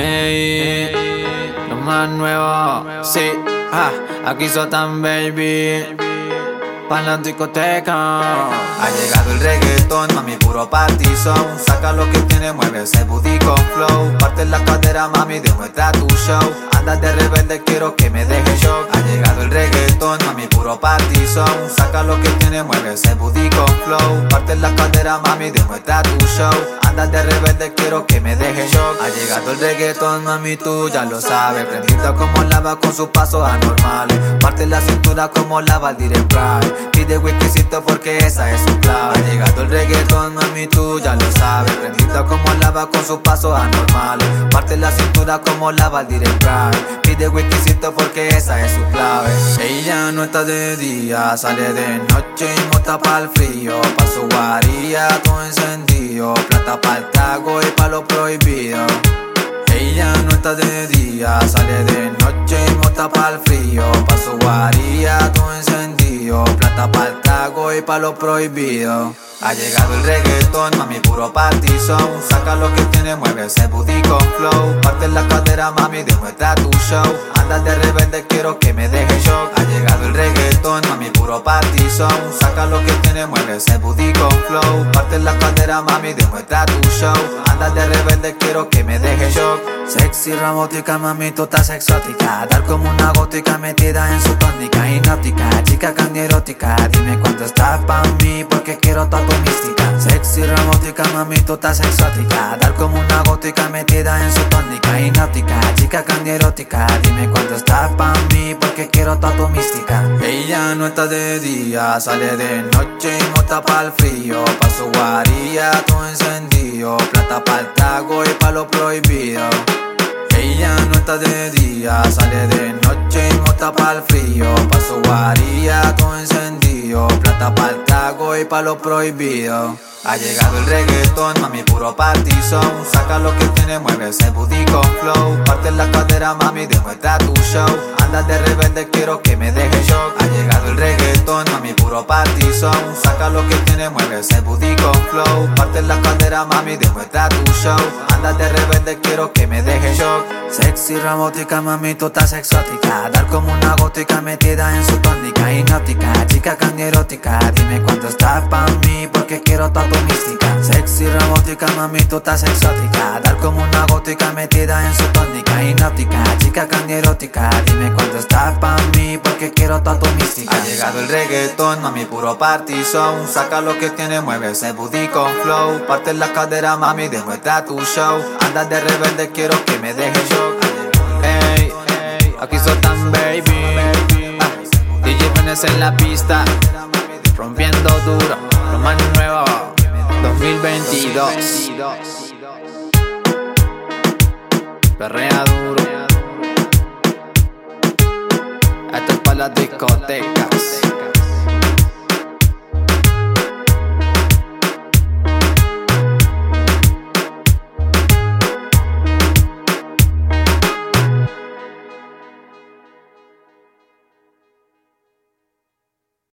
Ey, lo más nuevo, sí, ah, aquí Sotan Baby, pa' la discoteca. Ha llegado el reggaetón, mami, puro party. Saca lo que tiene, mueve ese booty con flow. Parte la cadera, mami, demuestra tu show. Anda de rebelde, quiero que me deje shock. Ha llegado el party song. Saca lo que tiene, mueve ese booty con flow. Parte la cadera, mami, demuestra tu show. Anda de rebelde, quiero que me deje shock. Ha llegado el reggaetón, mami, tú ya lo sabes. Prendida como lava con sus pasos anormales. Parte la cintura como lava direct pride. Pide whiskycito porque esa es su clave. Ha llegado el reggaetón, mami, tú ya lo sabes. Prendida como lava con sus pasos anormales. Parte la cintura como lava direct pride. Ella no está de día, sale de noche y mota pa'l frío. Pa' su guarilla, todo encendido. Plata pa'l trago y pa' lo prohibido. Ella no está de día, sale de noche y mota pa'l frío. Pa' su guarilla, todo encendido. Plata pa'l trago y pa' lo prohibido. Ha llegado el reggaetón, mami, puro party song. Saca lo que tiene, mueve ese booty con flow. Parte la cadera, mami, demuestra tu show. Anda de rebelde, quiero que me deje shock. Ha llegado el reggaetón, mami, puro party song. Saca lo que tiene, mueve ese booty con flow. Parte la cadera, mami, demuestra tu show. Anda de rebelde, quiero que me. Sexy, robótica, mami, tú estás exótica. Dar como una gótica metida en su tónica hipnótica. Chica candierótica, dime cuánto estás pa' mí, porque quiero toda tu mística. Sexy, robótica, mami, tú estás exótica. Dar como una gótica metida en su tónica hipnótica. Chica candierótica, dime cuánto estás pa' mí, porque quiero toda tu mística. Ella no está de día, sale de noche y mota pa'l frío. Pa' su guarilla, todo encendido. Plata pa'l trago y pa' lo prohibido. Ella no está de día, sale de noche y mota pa'l frío. Pa' su guarilla, todo encendido. Plata pa'l trago y pa' lo prohibido. Ha llegado el reggaetón, mami, puro party song. Saca lo que tiene, mueve ese booty con flow. Parte la cadera, mami, demuestra tu show. Anda de rebelde, quiero que me deje shock. Ha llegado el reggaetón, mami, puro party song. Saca lo que tiene, mueve ese booty con flow. Parte la cadera, mami, demuestra tu show. Anda de rebelde, quiero que me deje. Sexy, robótica, mami, tú estás exótica. Dar como una gótica metida en su tónica hipnótica. Chica candierótica, dime cuánto estás pa' mí, porque quiero toda tu mística. Sexy, robótica, mami, tú estás exótica. Dar como una gótica metida en su tónica hipnótica. Chica candierótica, dime cuánto estás pa' mí, porque quiero toda tu mística. Ha llegado el reggaetón, mami, puro party song. Saca lo que tiene, mueve ese booty con flow. Parte la cadera, mami, demuestra tu show. Anda de rebelde, quiero que me deje shock. Baby, ah, DJ Penes en la pista, rompiendo duro, más nuevo, 2022. Perrea duro. Esto es para la discoteca.